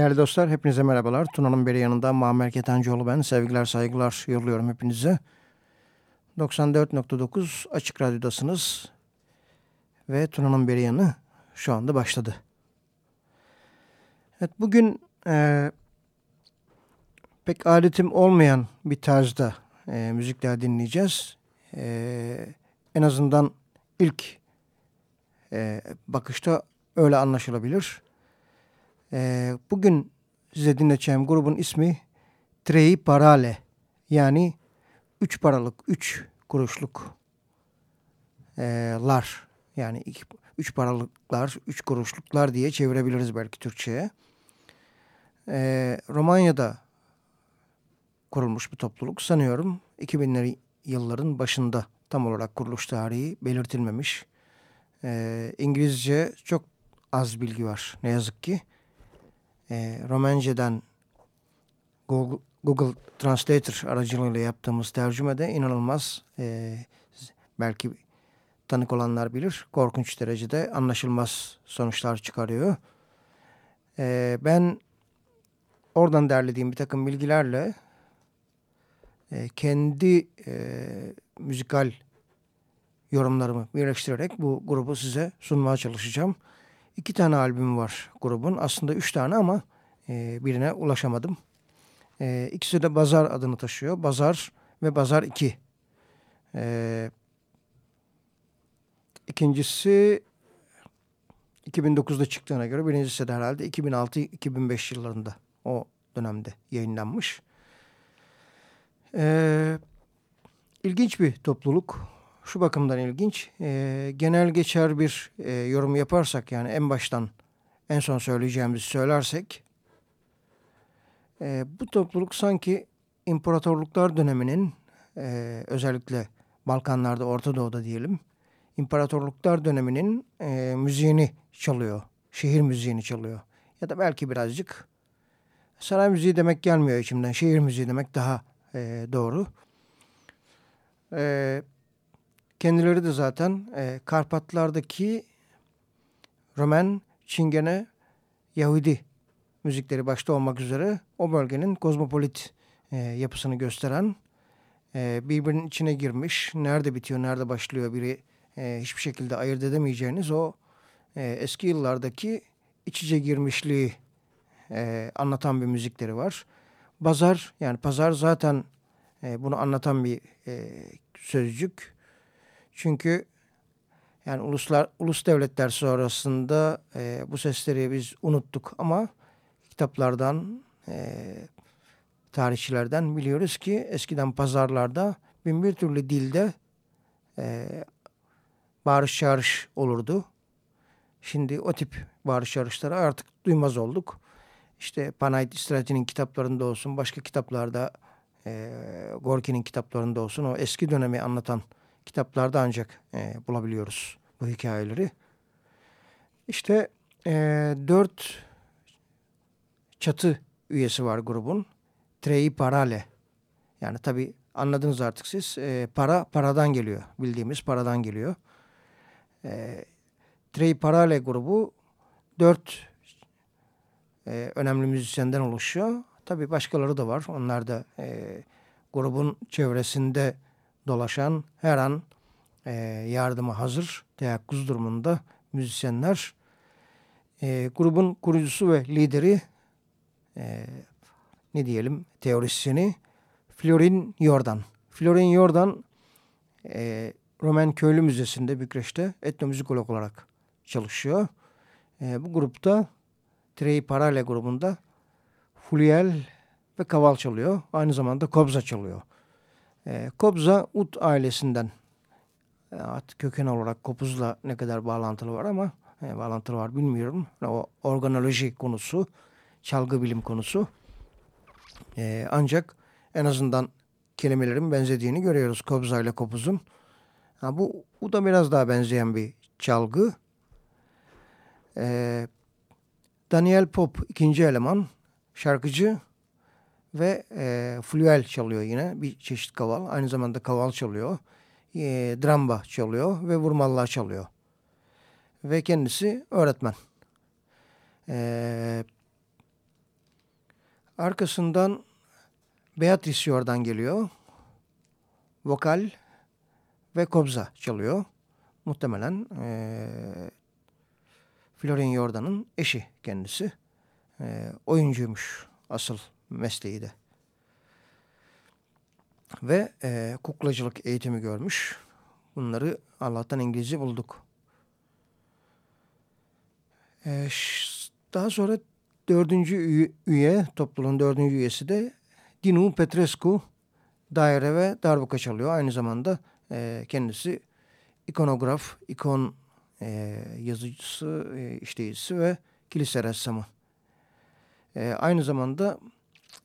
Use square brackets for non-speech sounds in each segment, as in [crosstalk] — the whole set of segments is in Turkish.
Değerli dostlar hepinize merhabalar. Tuna'nın beri yanında Muammer Ketencoğlu ben. Sevgiler saygılar yolluyorum hepinize. 94.9 Açık Radyo'dasınız. ve Tuna'nın beri yanı şu anda başladı. Evet bugün e, pek adetim olmayan bir tarzda e, müzikler dinleyeceğiz. E, en azından ilk e, bakışta öyle anlaşılabilir. E, bugün size dinleteceğim grubun ismi Trei Parale yani üç paralık, üç kuruşluk e, lar yani iki, üç paralıklar, üç kuruşluklar diye çevirebiliriz belki Türkçe'ye. E, Romanya'da kurulmuş bir topluluk sanıyorum 2000'leri yılların başında tam olarak kuruluş tarihi belirtilmemiş. E, İngilizce çok az bilgi var ne yazık ki. E, Romence'den Google, Google Translator aracılığıyla yaptığımız tercümede inanılmaz e, belki tanık olanlar bilir korkunç derecede anlaşılmaz sonuçlar çıkarıyor. E, ben oradan derlediğim bir takım bilgilerle e, kendi e, müzikal yorumlarımı birleştirerek bu grubu size sunmaya çalışacağım. İki tane albüm var grubun. Aslında üç tane ama e, birine ulaşamadım. E, ikisi de Bazar adını taşıyor. Bazar ve Bazar 2. E, ikincisi 2009'da çıktığına göre birincisi de herhalde 2006-2005 yıllarında o dönemde yayınlanmış. E, ilginç bir topluluk. Şu bakımdan ilginç. E, genel geçer bir e, yorum yaparsak yani en baştan en son söyleyeceğimizi söylersek e, bu topluluk sanki imparatorluklar döneminin e, özellikle Balkanlarda, Orta Doğu'da diyelim imparatorluklar döneminin e, müziğini çalıyor. Şehir müziğini çalıyor. Ya da belki birazcık saray müziği demek gelmiyor içimden. Şehir müziği demek daha e, doğru. E, kendileri de zaten e, Karpatlardaki Roman, Çingene, Yahudi müzikleri başta olmak üzere o bölgenin kozmopolit e, yapısını gösteren e, birbirinin içine girmiş, nerede bitiyor, nerede başlıyor biri e, hiçbir şekilde ayırt edemeyeceğiniz o e, eski yıllardaki iç içe girmişliği e, anlatan bir müzikleri var. Bazar yani pazar zaten e, bunu anlatan bir e, sözcük. Çünkü yani uluslar ulus devletler sonrasında e, bu sesleri biz unuttuk ama kitaplardan, e, tarihçilerden biliyoruz ki eskiden pazarlarda bin bir türlü dilde e, bağırış çağırış olurdu. Şimdi o tip bağırış çağrışları artık duymaz olduk. İşte Panayit İstrati'nin kitaplarında olsun, başka kitaplarda, e, Gorki'nin kitaplarında olsun o eski dönemi anlatan kitaplarda ancak e, bulabiliyoruz bu hikayeleri. İşte e, dört çatı üyesi var grubun. Trei Parale. Yani tabi anladınız artık siz. E, para paradan geliyor. Bildiğimiz paradan geliyor. E, Trei Parale grubu dört e, önemli müzisyenden oluşuyor. Tabi başkaları da var. Onlar da e, grubun çevresinde dolaşan her an e, yardıma hazır teyakkuz durumunda müzisyenler. E, grubun kurucusu ve lideri e, ne diyelim teorisyeni Florin Jordan. Florin Jordan e, Roman Köylü Müzesi'nde Bükreş'te etnomüzikolog olarak çalışıyor. E, bu grupta Trei Parale grubunda Fuliel ve kaval çalıyor. Aynı zamanda kobza çalıyor. E, kobza Ut ailesinden At köken olarak kopuzla ne kadar bağlantılı var ama e, bağlantılı var bilmiyorum. O organoloji konusu, çalgı bilim konusu. E, ancak en azından kelimelerin benzediğini görüyoruz kobza ile kopuzun. Bu, bu da biraz daha benzeyen bir çalgı. E, Daniel Pop ikinci eleman, şarkıcı ve e, fluel çalıyor yine bir çeşit kaval. Aynı zamanda kaval çalıyor e, dramba çalıyor ve vurmalılar çalıyor. Ve kendisi öğretmen. E, arkasından Beatrice Yordan geliyor. Vokal ve kobza çalıyor. muhtemelen e, Florian Jordan'ın eşi kendisi. E, oyuncuymuş asıl mesleği de. Ve e, kuklacılık eğitimi görmüş. Bunları Allah'tan İngilizce bulduk. E, daha sonra dördüncü üye, topluluğun dördüncü üyesi de Dinu Petrescu daire ve darbuka çalıyor. Aynı zamanda e, kendisi ikonograf, ikon e, yazıcısı, e, işleyicisi ve kilise ressamı. E, aynı zamanda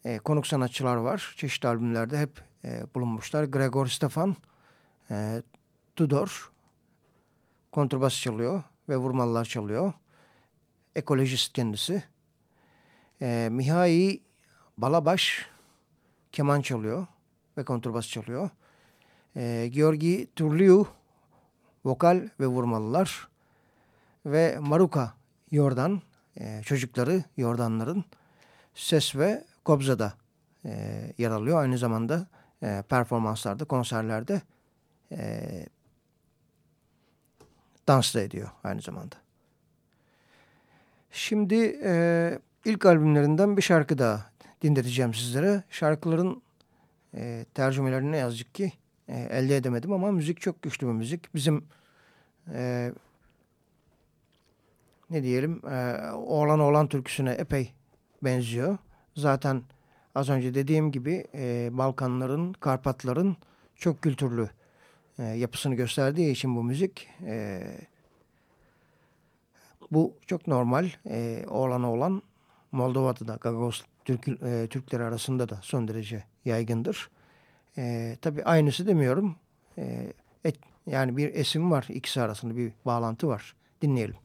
e, konuk sanatçılar var. Çeşitli albümlerde hep e, bulunmuşlar. Gregor Stefan, e, Tudor, kontrbas çalıyor ve vurmalılar çalıyor. Ekolojist kendisi. E, Mihai Balabaş keman çalıyor ve kontrbas çalıyor. E, Georgi Turliu vokal ve vurmalılar. Ve Maruka Yordan e, çocukları Yordanların ses ve kobzada e, yer alıyor. Aynı zamanda e, performanslarda, konserlerde e, dans da ediyor aynı zamanda. Şimdi e, ilk albümlerinden bir şarkı daha dinleteceğim sizlere. Şarkıların e, tercümelerini ne ki e, elde edemedim ama müzik çok güçlü bir müzik. Bizim e, ne diyelim e, oğlan oğlan türküsüne epey benziyor. Zaten az önce dediğim gibi e, Balkanların, Karpatların çok kültürlü e, yapısını gösterdiği için bu müzik e, bu çok normal. E, oğlan oğlan Moldova'da da Gagos Türk, e, Türkleri arasında da son derece yaygındır. E, tabii aynısı demiyorum. E, et, yani bir esim var ikisi arasında bir bağlantı var. Dinleyelim.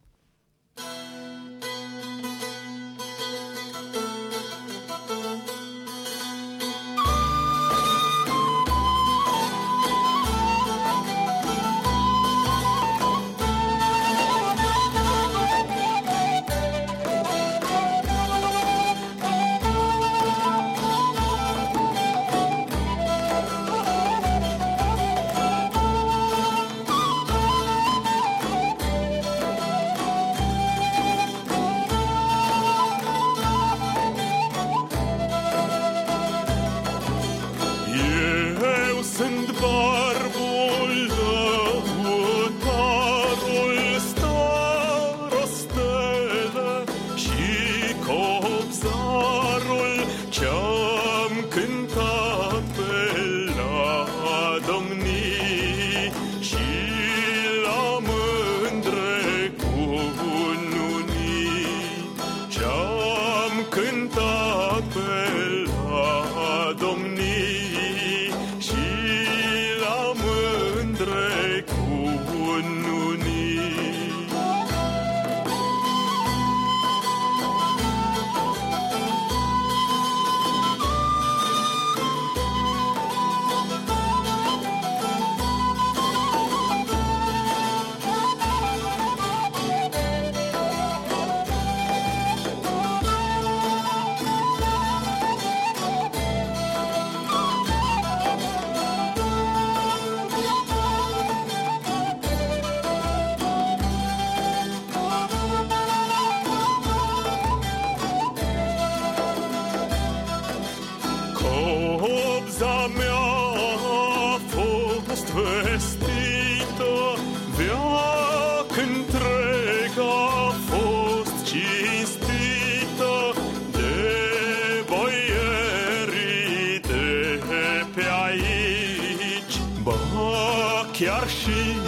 ярче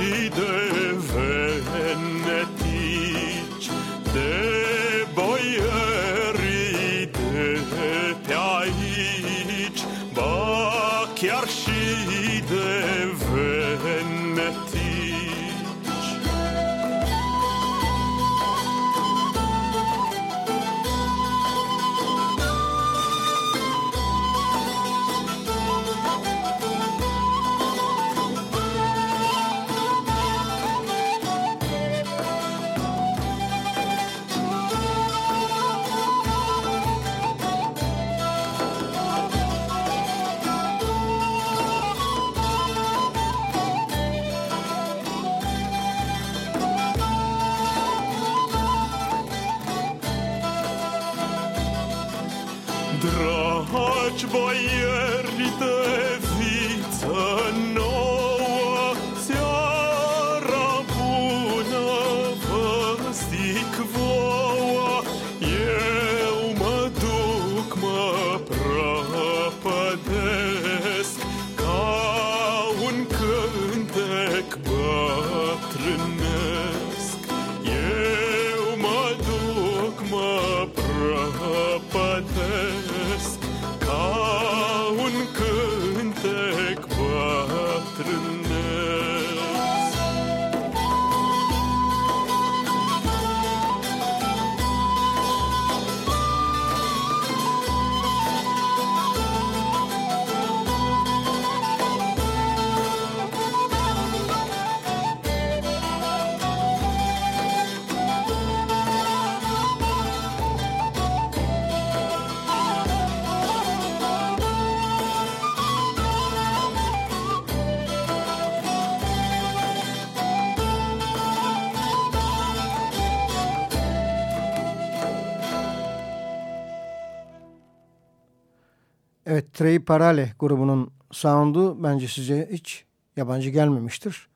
Evet, Trey Parale grubunun sound'u bence size hiç yabancı gelmemiştir.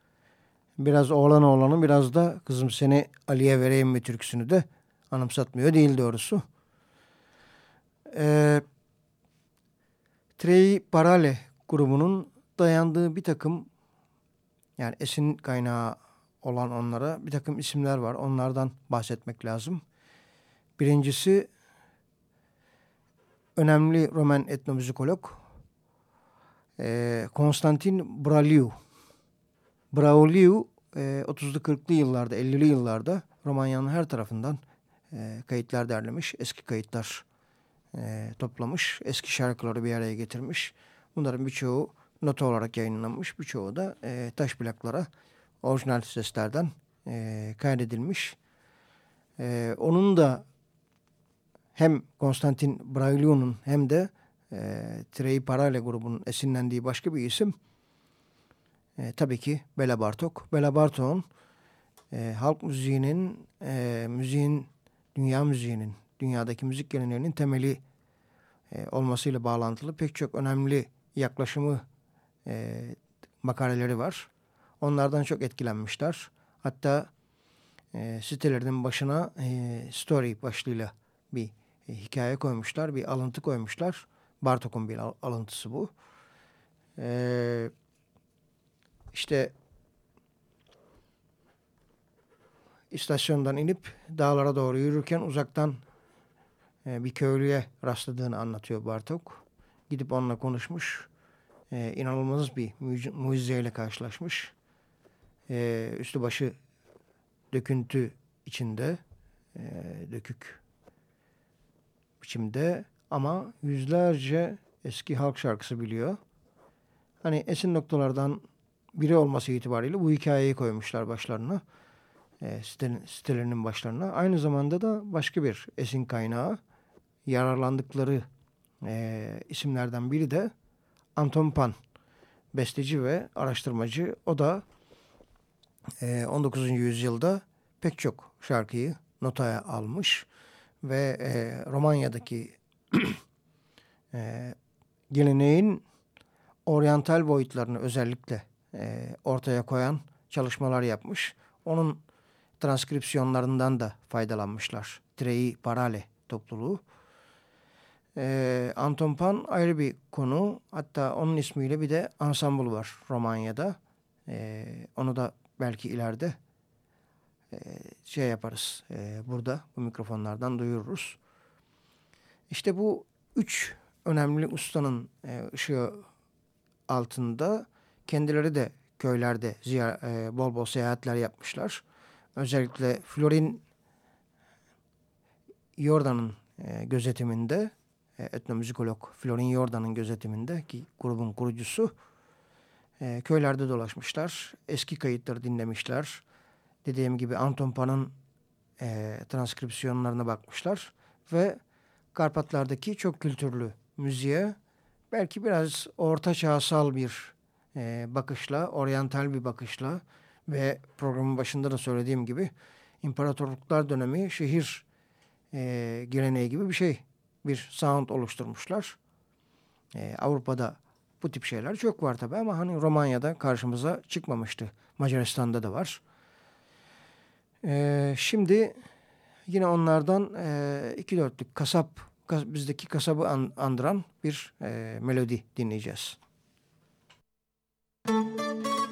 Biraz oğlan oğlanı biraz da kızım seni Ali'ye vereyim mi türküsünü de anımsatmıyor değil doğrusu. Ee, Trey Parale grubunun dayandığı bir takım yani esin kaynağı olan onlara bir takım isimler var. Onlardan bahsetmek lazım. Birincisi önemli Roman etnomüzikolog e, Konstantin Braliu. Brauliu e, 30'lu 40'lı yıllarda 50'li yıllarda Romanya'nın her tarafından e, kayıtlar derlemiş. Eski kayıtlar e, toplamış. Eski şarkıları bir araya getirmiş. Bunların birçoğu nota olarak yayınlanmış. Birçoğu da taş plaklara orijinal seslerden kaydedilmiş. Onun da hem Konstantin Brailyon'un hem de e, Trei Parale grubunun esinlendiği başka bir isim e, tabii ki Bela Bartok. Bela Bartok'un e, halk müziğinin, e, müziğin, dünya müziğinin, dünyadaki müzik geleneğinin temeli e, olmasıyla bağlantılı pek çok önemli yaklaşımı e, makaleleri var. Onlardan çok etkilenmişler. Hatta e, sitelerinin başına e, story başlığıyla bir e, hikaye koymuşlar, bir alıntı koymuşlar. Bartok'un bir alıntısı bu. E, işte istasyondan inip dağlara doğru yürürken uzaktan e, bir köylüye rastladığını anlatıyor Bartok. Gidip onunla konuşmuş. E, inanılmaz bir mucizeyle karşılaşmış. E, üstü başı döküntü içinde, e, dökük biçimde ama yüzlerce eski halk şarkısı biliyor. Hani esin noktalardan biri olması itibariyle bu hikayeyi koymuşlar başlarına. E, sitelerinin başlarına. Aynı zamanda da başka bir esin kaynağı yararlandıkları e, isimlerden biri de Anton Pan. Besteci ve araştırmacı. O da e, 19. yüzyılda pek çok şarkıyı notaya almış ve e, Romanya'daki e, geleneğin oryantal boyutlarını özellikle e, ortaya koyan çalışmalar yapmış. Onun transkripsiyonlarından da faydalanmışlar. Trei Parale topluluğu. E, Anton Pan ayrı bir konu. Hatta onun ismiyle bir de ansambul var Romanya'da. E, onu da belki ileride e, şey yaparız. E, burada bu mikrofonlardan duyururuz. İşte bu üç önemli ustanın e, ışığı altında kendileri de köylerde ziyar, bol bol seyahatler yapmışlar. Özellikle Florin Jordan'ın gözetiminde etnomüzikolog Florin Jordan'ın gözetiminde ki grubun kurucusu köylerde dolaşmışlar. Eski kayıtları dinlemişler dediğim gibi Anton Pan'ın e, transkripsiyonlarına bakmışlar ve Karpatlardaki çok kültürlü müziğe belki biraz orta çağsal bir e, bakışla, oryantal bir bakışla ve programın başında da söylediğim gibi imparatorluklar dönemi şehir e, geleneği gibi bir şey, bir sound oluşturmuşlar. E, Avrupa'da bu tip şeyler çok var tabii ama hani Romanya'da karşımıza çıkmamıştı. Macaristan'da da var. E, şimdi yine onlardan e, iki dörtlük kasap, kas, bizdeki kasabı an, andıran bir e, melodi dinleyeceğiz. Müzik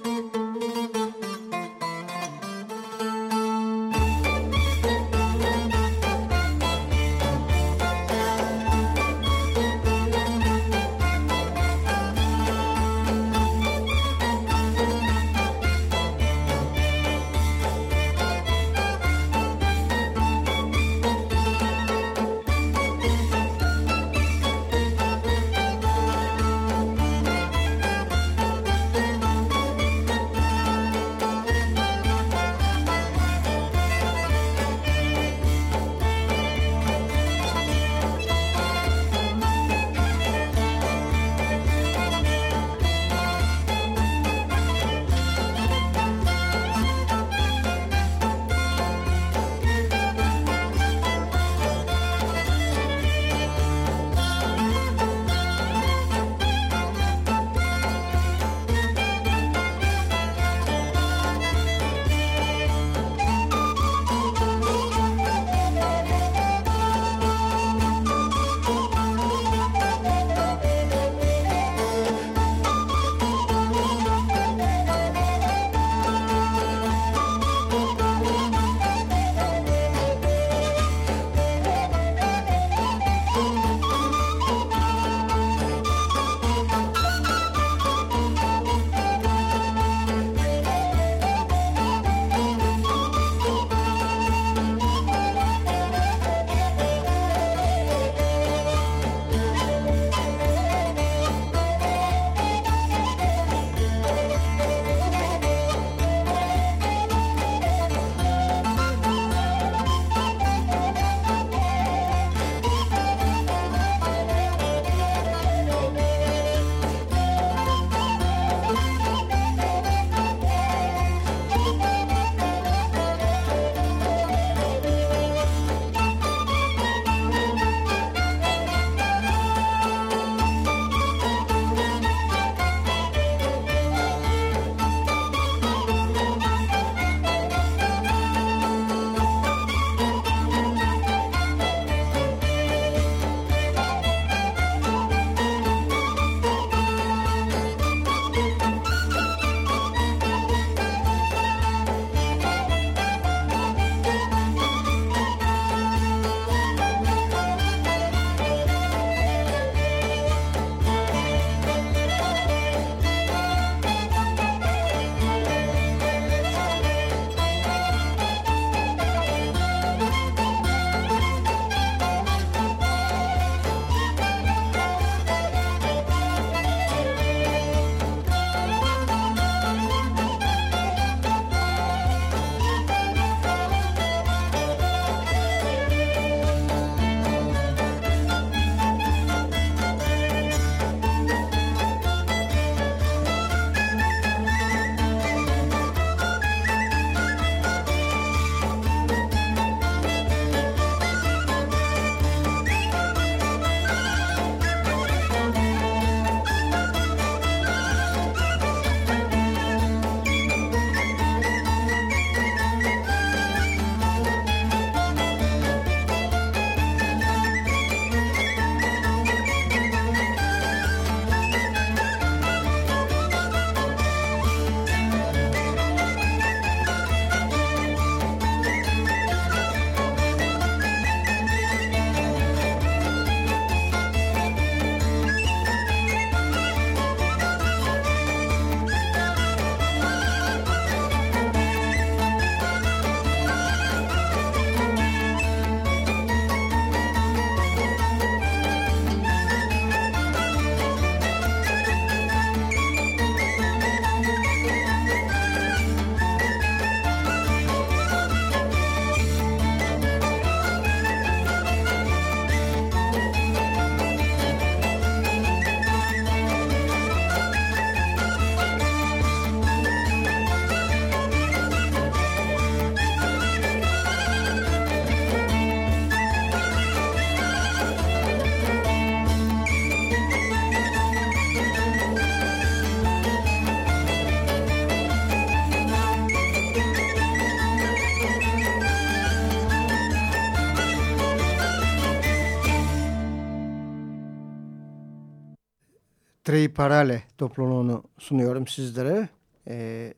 Trey Parale topluluğunu sunuyorum sizlere. E,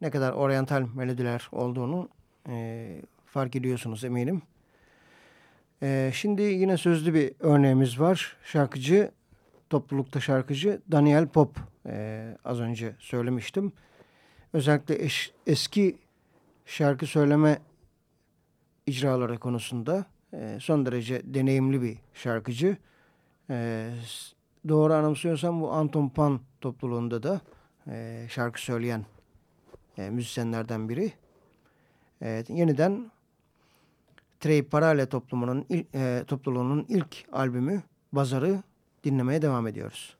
ne kadar oryantal melodiler olduğunu e, fark ediyorsunuz eminim. E, şimdi yine sözlü bir örneğimiz var. Şarkıcı, toplulukta şarkıcı Daniel Pop. E, az önce söylemiştim. Özellikle eş, eski şarkı söyleme icraları konusunda e, son derece deneyimli bir şarkıcı. E, doğru anımsıyorsam bu Anton Pan topluluğunda da e, şarkı söyleyen e, müzisyenlerden biri. Evet, yeniden Trey Parale toplumunun, e, topluluğunun ilk albümü Bazar'ı dinlemeye devam ediyoruz.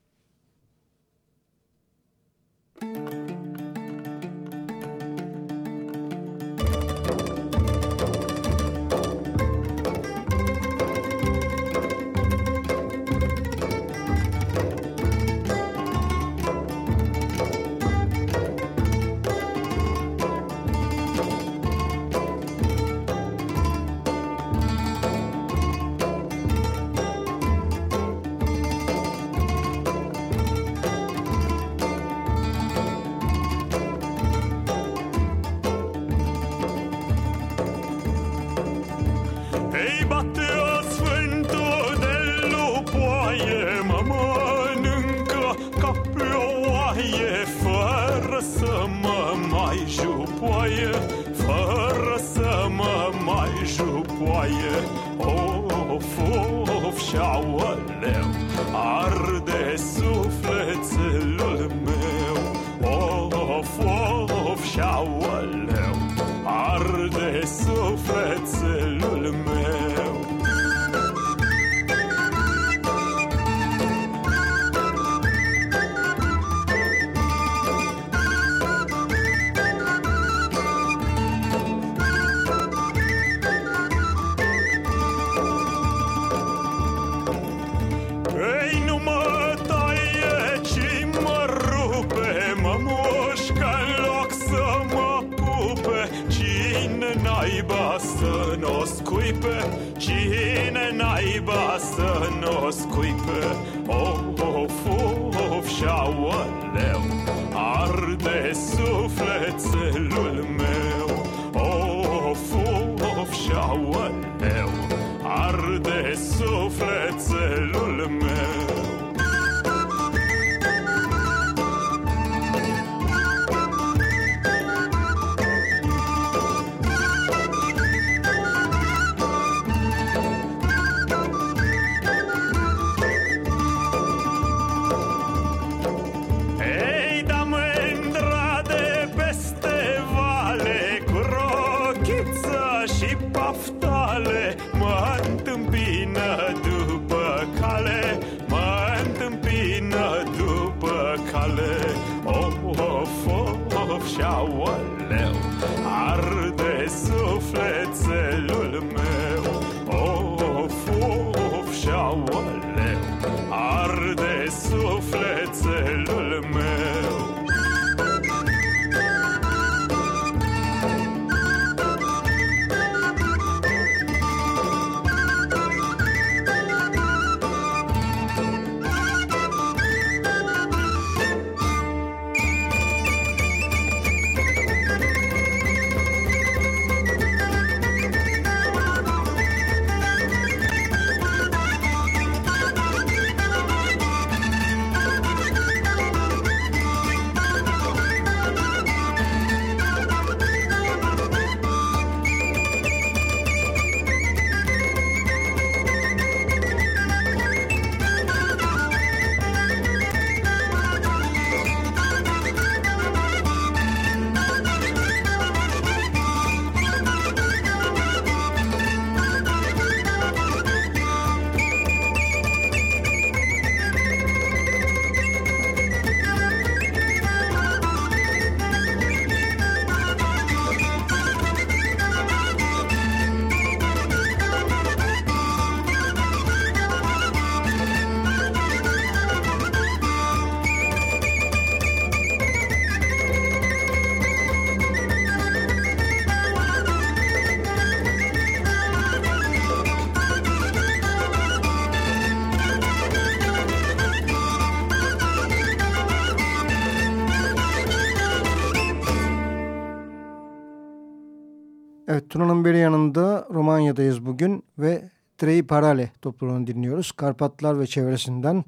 Tuna'nın beri yanında Romanya'dayız bugün ve Trei Parale topluluğunu dinliyoruz. Karpatlar ve çevresinden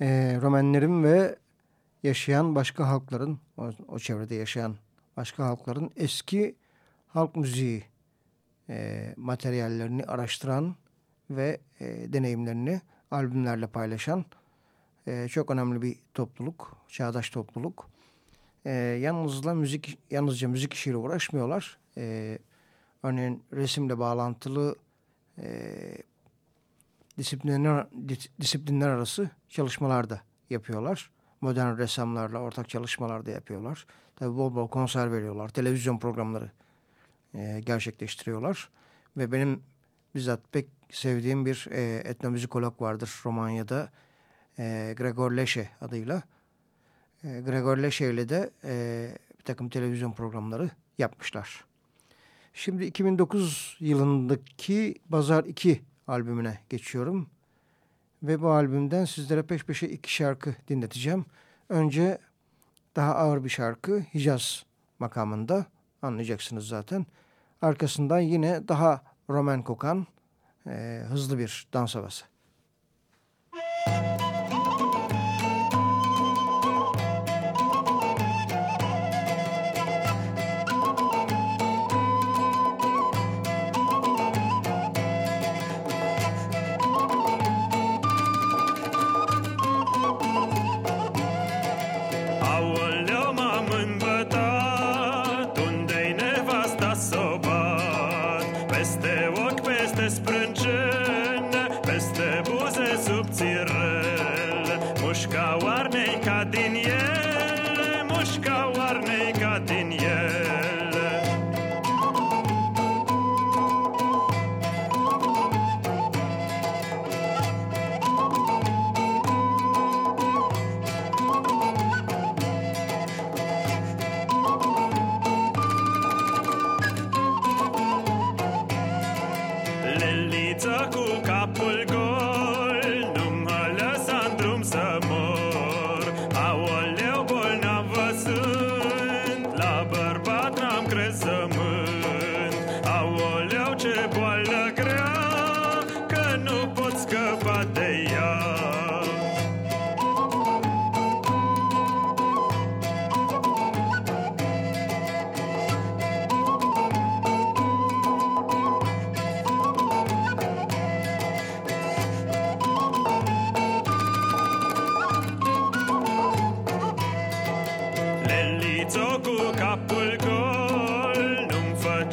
e, Romenlerin ve yaşayan başka halkların, o, o çevrede yaşayan başka halkların eski halk müziği e, materyallerini araştıran ve e, deneyimlerini albümlerle paylaşan e, çok önemli bir topluluk, çağdaş topluluk. E, yalnızla müzik, yalnızca müzik işiyle uğraşmıyorlar. E, örneğin resimle bağlantılı e, disiplinler, disiplinler arası çalışmalar da yapıyorlar. Modern ressamlarla ortak çalışmalar da yapıyorlar. Tabii bol bol konser veriyorlar. Televizyon programları e, gerçekleştiriyorlar. Ve benim bizzat pek sevdiğim bir e, etnomüzikolog vardır Romanya'da. E, Gregor Leşe adıyla. E, Gregor Leşe ile de e, bir takım televizyon programları yapmışlar. Şimdi 2009 yılındaki Bazar 2 albümüne geçiyorum. Ve bu albümden sizlere peş peşe iki şarkı dinleteceğim. Önce daha ağır bir şarkı Hicaz makamında anlayacaksınız zaten. Arkasından yine daha roman kokan e, hızlı bir dans havası. Müzik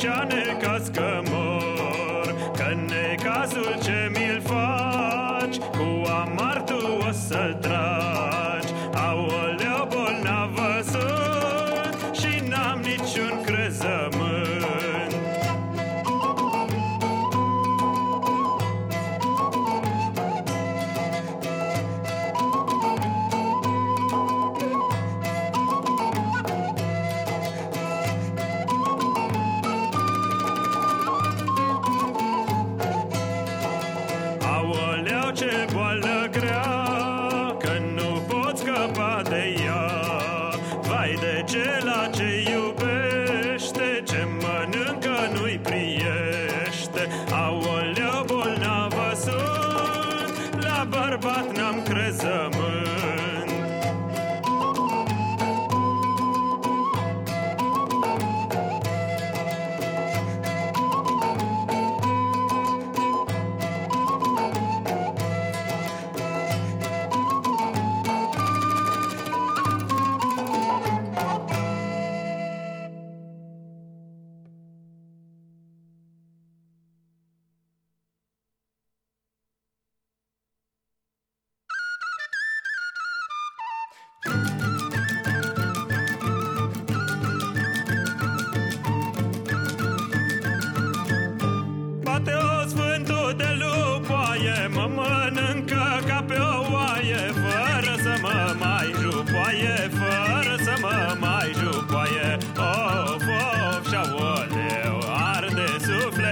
ճանեկած կմ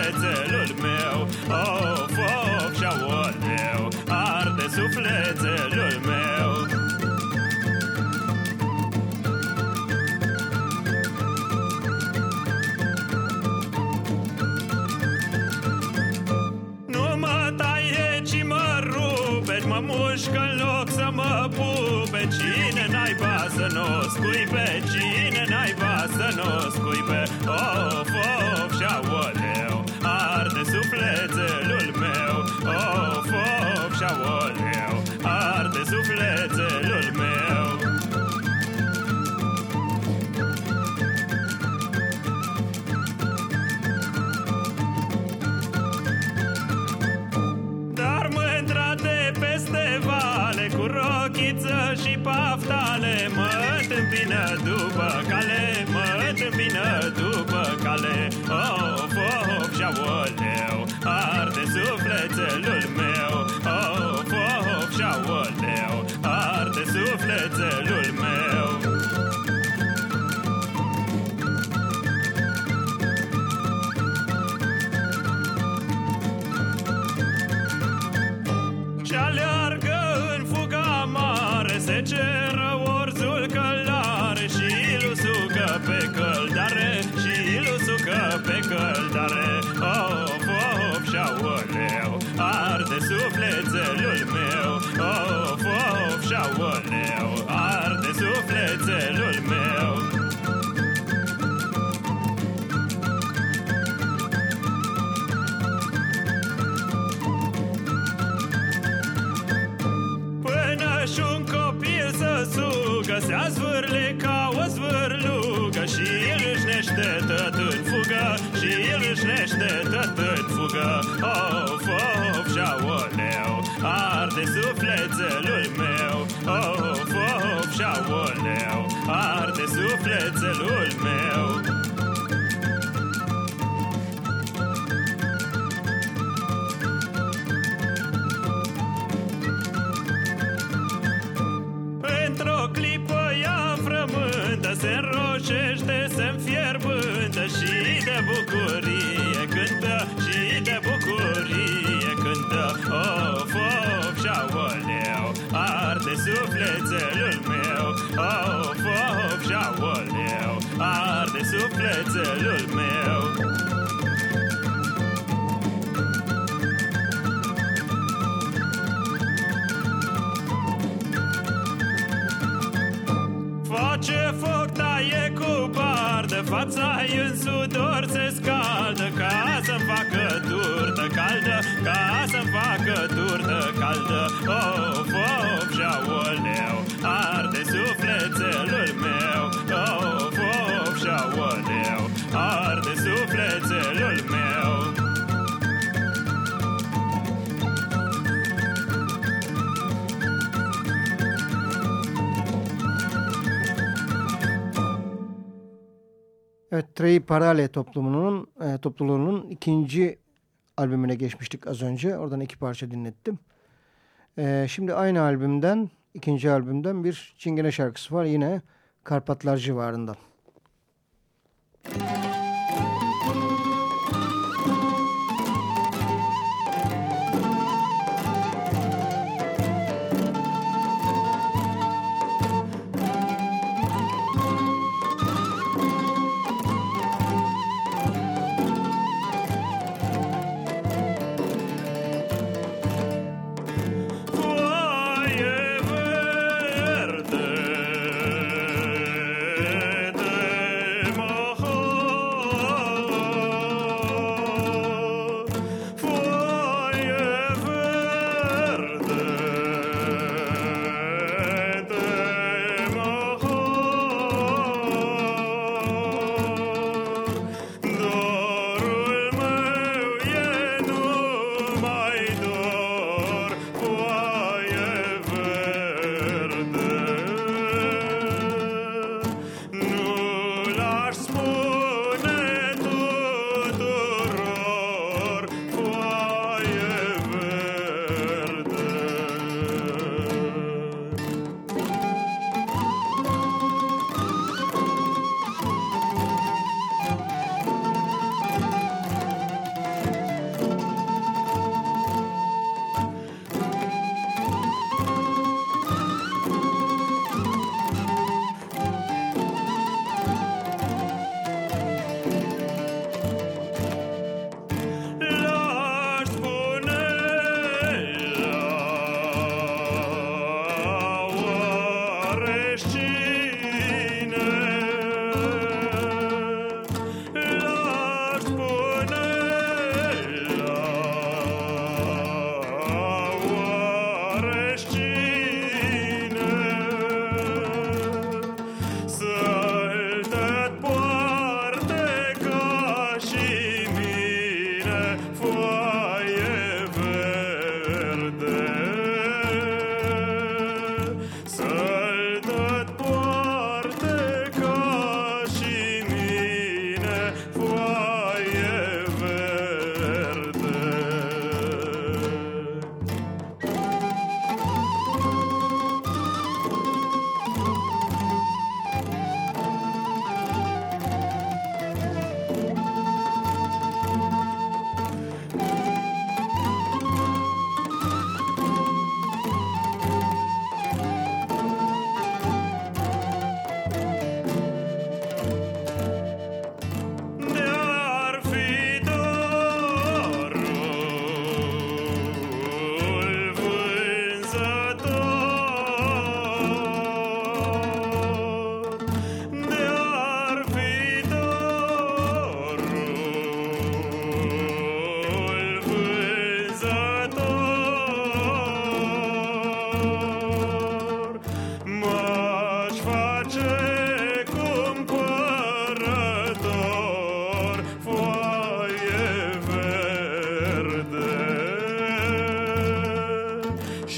băiețelul meu. Oh, foc și aoleu Arde sufletelul meu. Nu mă taie, ci mă rupe Mă mușcă în loc să mă pupe. Cine n-ai să nu spui pe cine n-ai să nu Ea zvârle ca o zvârlugă Și el își nește tot în fugă Și el își nește tot în fugă. Of, of, și-aoleu Arde sufletelul meu. Of, în sudor se scaldă Ca să-mi facă turtă caldă. Evet, Trey Parale toplumunun e, topluluğunun ikinci albümüne geçmiştik az önce. Oradan iki parça dinlettim. E, şimdi aynı albümden, ikinci albümden bir Çingene şarkısı var. Yine Karpatlar civarından.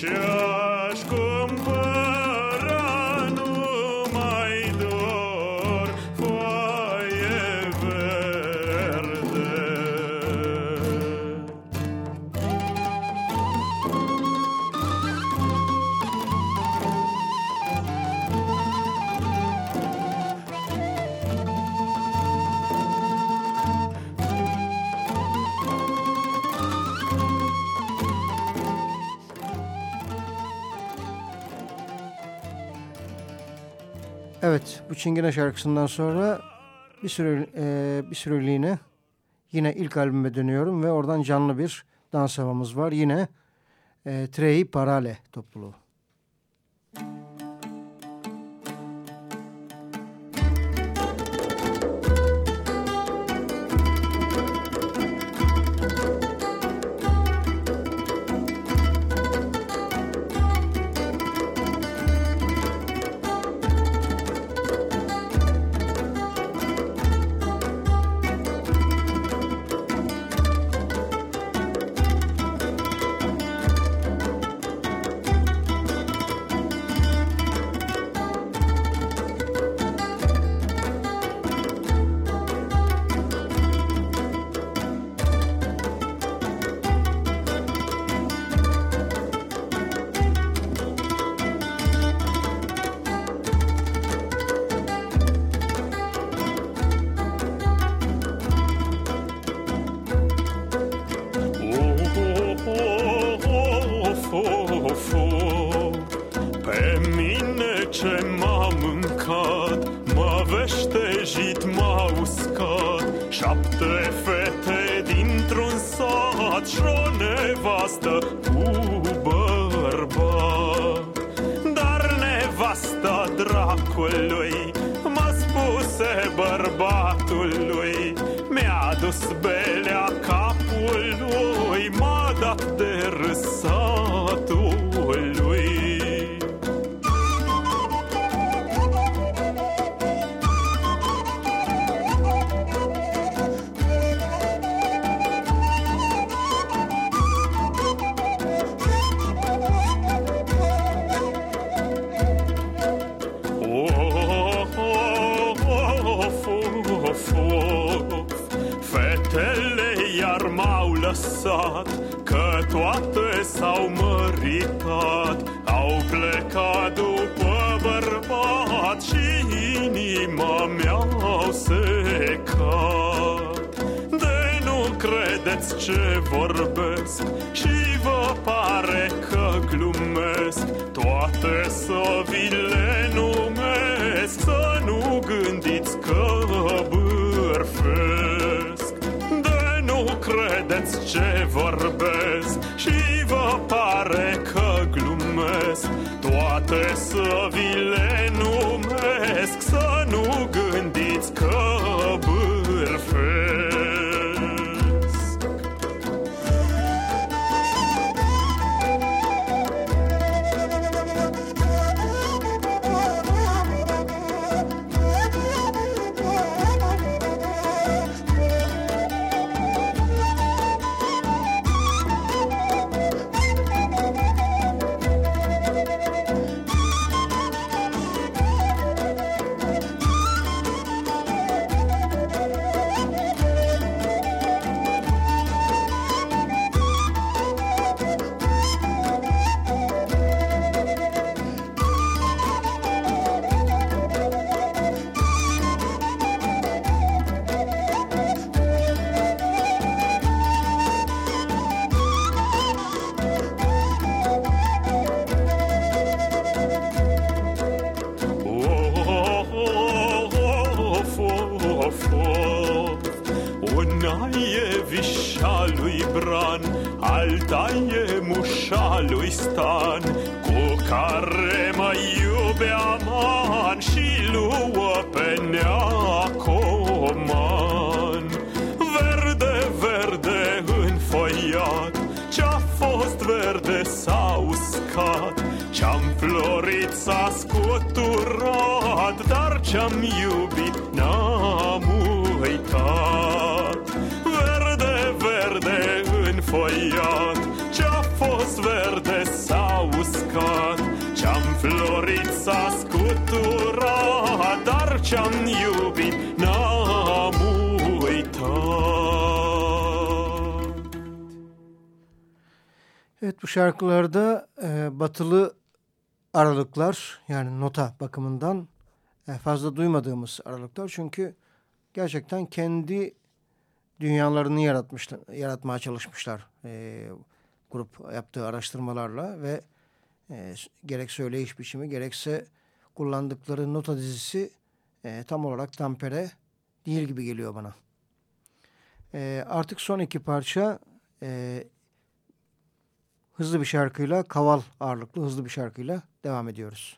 Evet Çingene şarkısından sonra bir süre e, bir süreliğine yine ilk albüme dönüyorum ve oradan canlı bir dans havamız var. Yine e, Trei Parale topluluğu. ce m-a mâncat M-a veștejit, m-a uscat. Șapte fete dintr-un sat Și o nevastă cu bărbat. Dar nevasta dracului M-a spuse bărbatului Mi-a dus belea capului M-a dat de râsat credeți ce vorbesc Și vă pare că glumesc. Toate să vi le numesc Să nu gândiți că credeți ce vorbesc Și vă pare că glumesc. Toate să vi batılı aralıklar yani nota bakımından e, fazla duymadığımız aralıklar. Çünkü gerçekten kendi dünyalarını yaratmışlar, yaratmaya çalışmışlar e, grup yaptığı araştırmalarla ve e, gerek söyleyiş biçimi gerekse kullandıkları nota dizisi e, tam olarak tampere değil gibi geliyor bana. E, artık son iki parça e, hızlı bir şarkıyla, kaval ağırlıklı hızlı bir şarkıyla devam ediyoruz.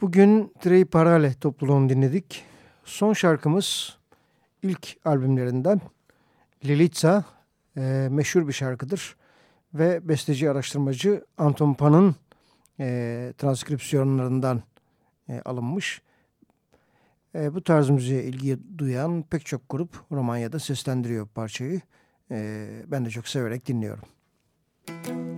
Bugün Trey Parale topluluğunu dinledik. Son şarkımız ilk albümlerinden Lilitsa e, meşhur bir şarkıdır. Ve besteci araştırmacı Anton Pan'ın e, transkripsiyonlarından e, alınmış. E, bu tarz müziğe ilgi duyan pek çok grup Romanya'da seslendiriyor parçayı. E, ben de çok severek dinliyorum. Müzik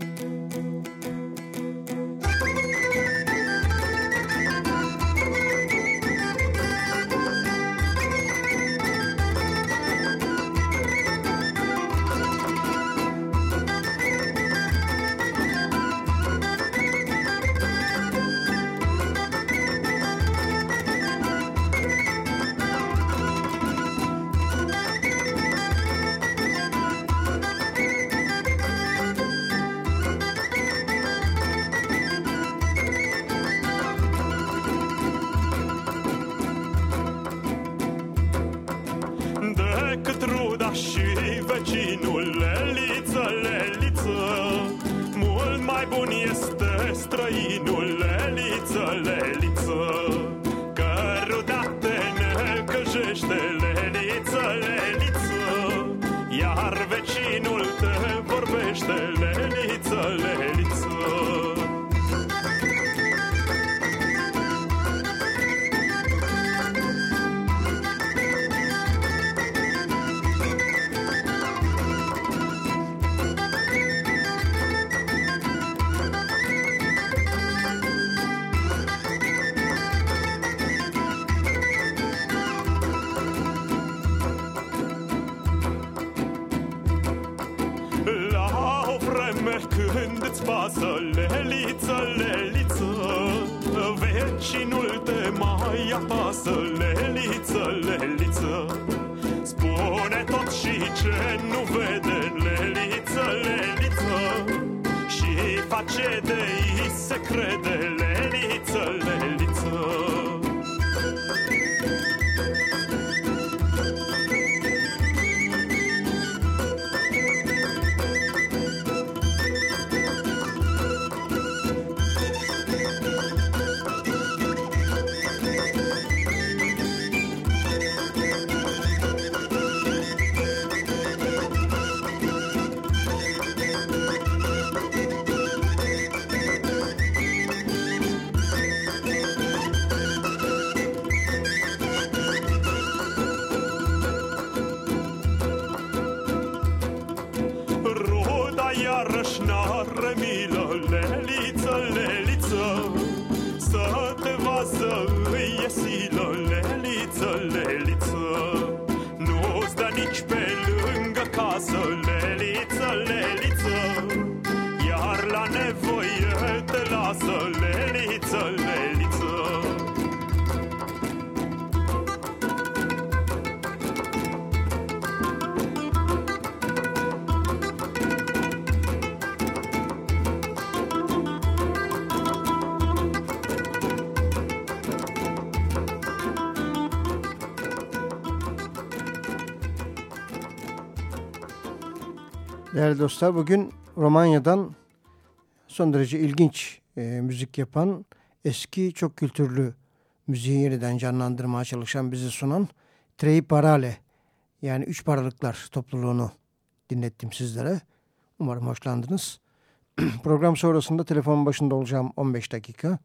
Değerli dostlar bugün Romanya'dan son derece ilginç e, müzik yapan eski çok kültürlü müziği yeniden canlandırmaya çalışan bizi sunan Trei Parale yani Üç Paralıklar topluluğunu dinlettim sizlere. Umarım hoşlandınız. [clears throat] Program sonrasında telefonun başında olacağım 15 dakika.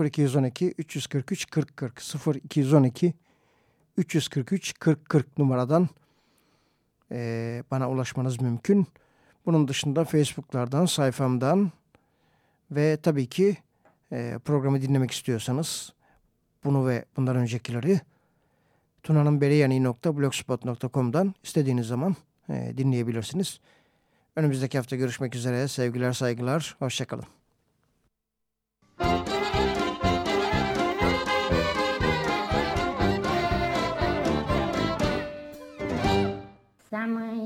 0212 343 40 40 0212 343 40 40 numaradan e, bana ulaşmanız mümkün. Bunun dışında Facebook'lardan, sayfamdan ve tabii ki e, programı dinlemek istiyorsanız bunu ve bundan öncekileri tunanınberiyani.blogspot.com'dan istediğiniz zaman e, dinleyebilirsiniz. Önümüzdeki hafta görüşmek üzere. Sevgiler, saygılar. Hoşçakalın.